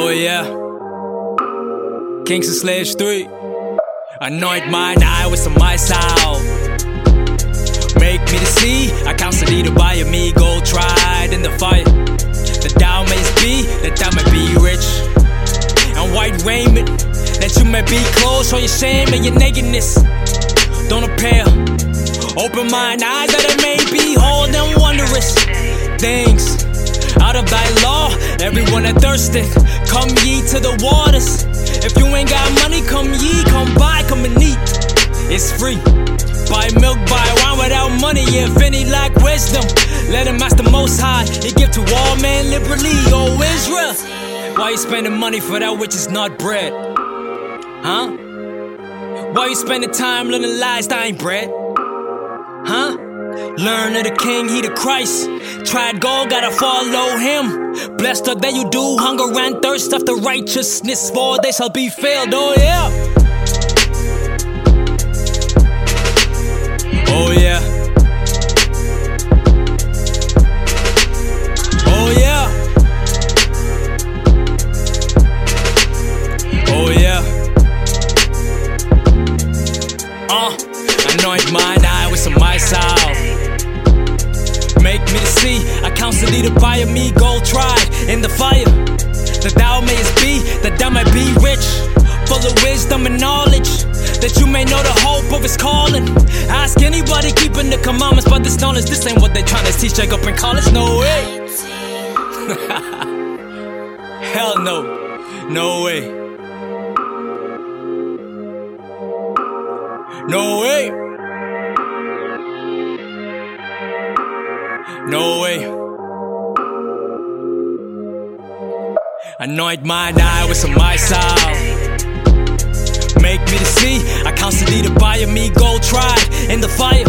Oh yeah. Kingston Slash 3. Anoint mine eye with some out. Make me to see. I constantly to buy a me gold tried in the fire. That thou mayst be, that thou may be rich. And white raiment, that you may be clothed, show your shame and your nakedness. Don't appear. Open mine eyes that I may be behold and wondrous things out of thy law. Everyone that thirsteth, come ye to the waters. If you ain't got money, come ye, come buy, come and eat. It's free. Buy milk, buy wine without money. If any lack wisdom, let him ask the Most High. He give to all men liberally. Oh Israel, why you spending money for that which is not bread? Huh? Why you spending time learning lies that ain't bread? Huh? Learn of the king, he the Christ. Tried gold, gotta follow him. Blessed are they you do hunger and thirst after righteousness, for they shall be filled. Oh yeah. Oh yeah. Oh yeah. Oh yeah. Uh, anoint mine to buy me gold tried in the fire. That thou mayest be, that thou may be rich, full of wisdom and knowledge. That you may know the hope of his calling. Ask anybody keeping the commandments, but this knowledge, this ain't what they trying to teach Jacob in college. No way. Hell no. No way. No way. No way. Anoint mine eye with some out. Make me to see. I constantly to buy me gold tried in the fire.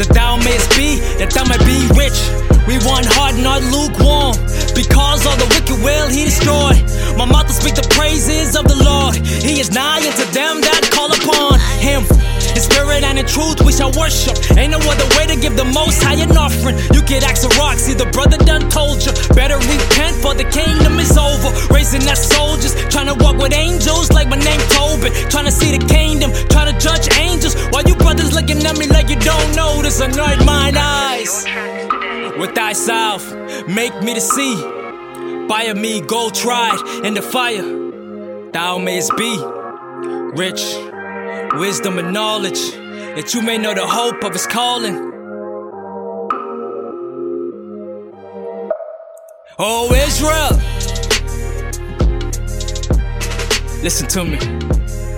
That thou mayest be, that thou may be rich. We want hard, not lukewarm. Because all the wicked will he destroy. My mouth will speak the praises of the Lord. He is nigh unto them that call upon him. In spirit and in truth we shall worship. Ain't no other way to give the most high an offering. You could ask a rock, see the brother done told you. Better repent for the Raising that soldiers, trying to walk with angels like my name Tobin. Trying to see the kingdom, trying to judge angels. While you brothers looking at me like you don't notice. Anoint mine eyes with thyself, make me to see. Fire me, gold tried in the fire. Thou mayest be rich, wisdom and knowledge, that you may know the hope of his calling. Oh, Israel, listen to me.